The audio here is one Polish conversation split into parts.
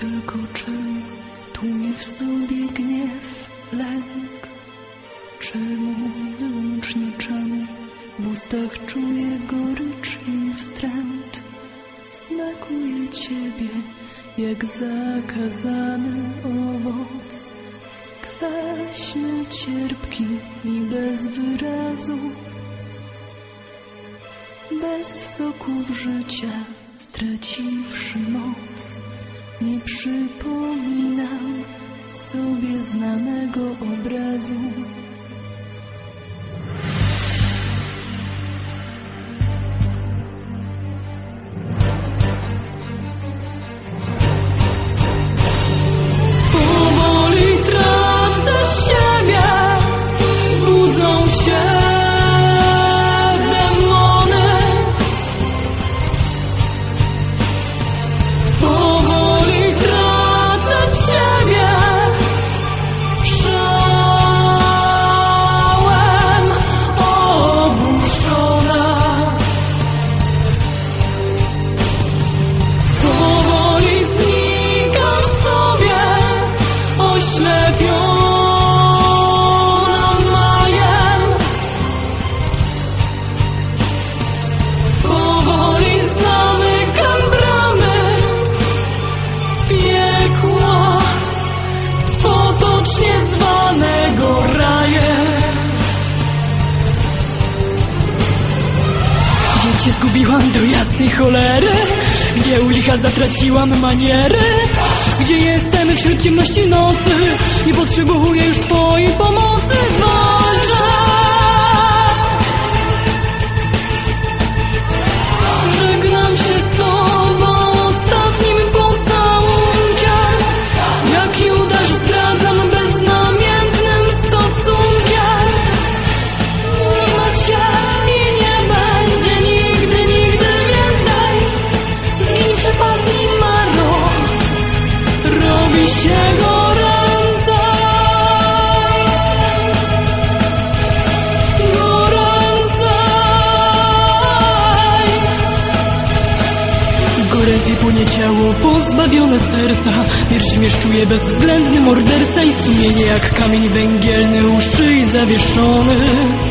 Tylko czemu tłumi w sobie gniew, lęk? Czemu, wyłącznie czemu w ustach czuję gorycz i wstręt? Smakuje ciebie jak zakazany owoc, kwaśny, cierpki i bez wyrazu. Bez soków życia straciwszy moc, nie przypominam sobie znanego obrazu. Zgubiłam do jasnej cholery? Gdzie u licha zatraciłam maniery? Gdzie jestem wśród ciemności nocy? Nie potrzebuję już twojej pomocy płonie ciało pozbawione serca. Piersi mieszczuje bezwzględny morderca I sumienie jak kamień węgielny u szyi zawieszony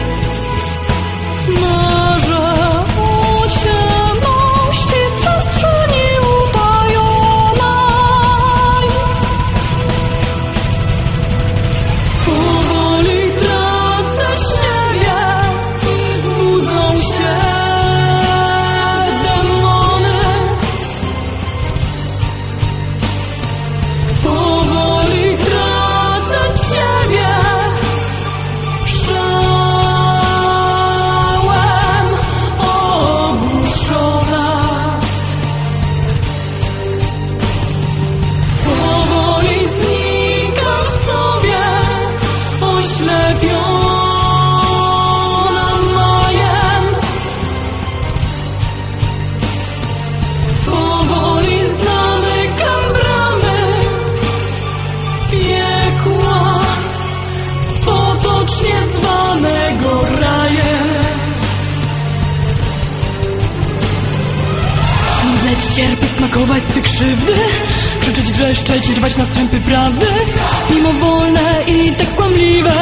smakować swe krzywdy? Krzyczeć, wrzeszczeć, rwać na strzępy prawdy? Mimowolne i tak kłamliwe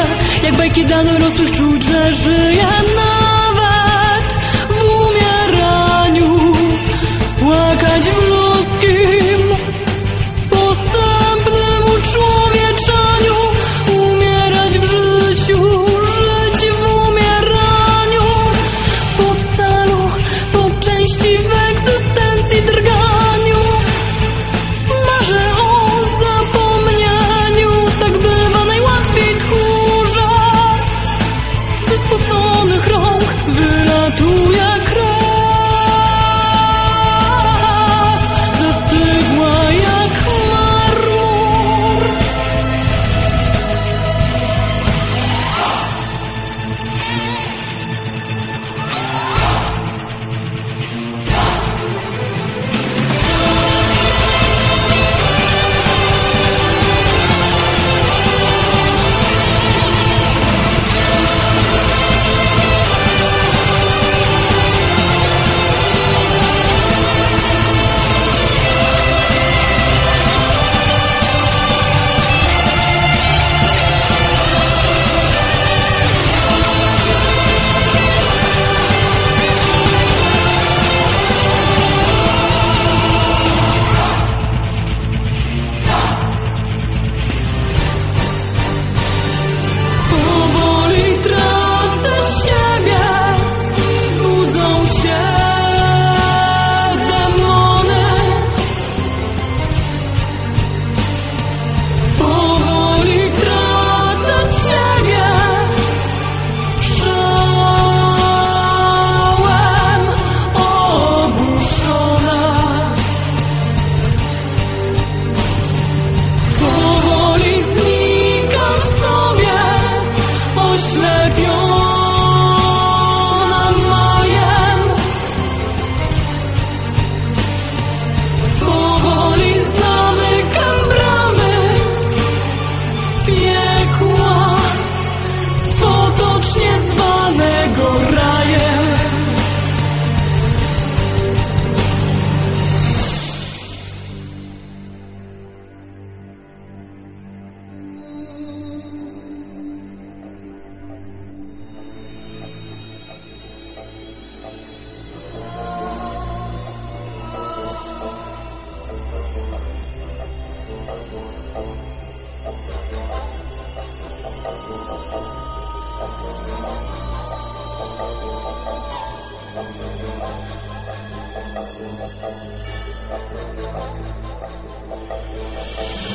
Jak bajki dla dorosłych czuć, że żyję nawet w umieraniu. Łakać w ludzkim Thank you.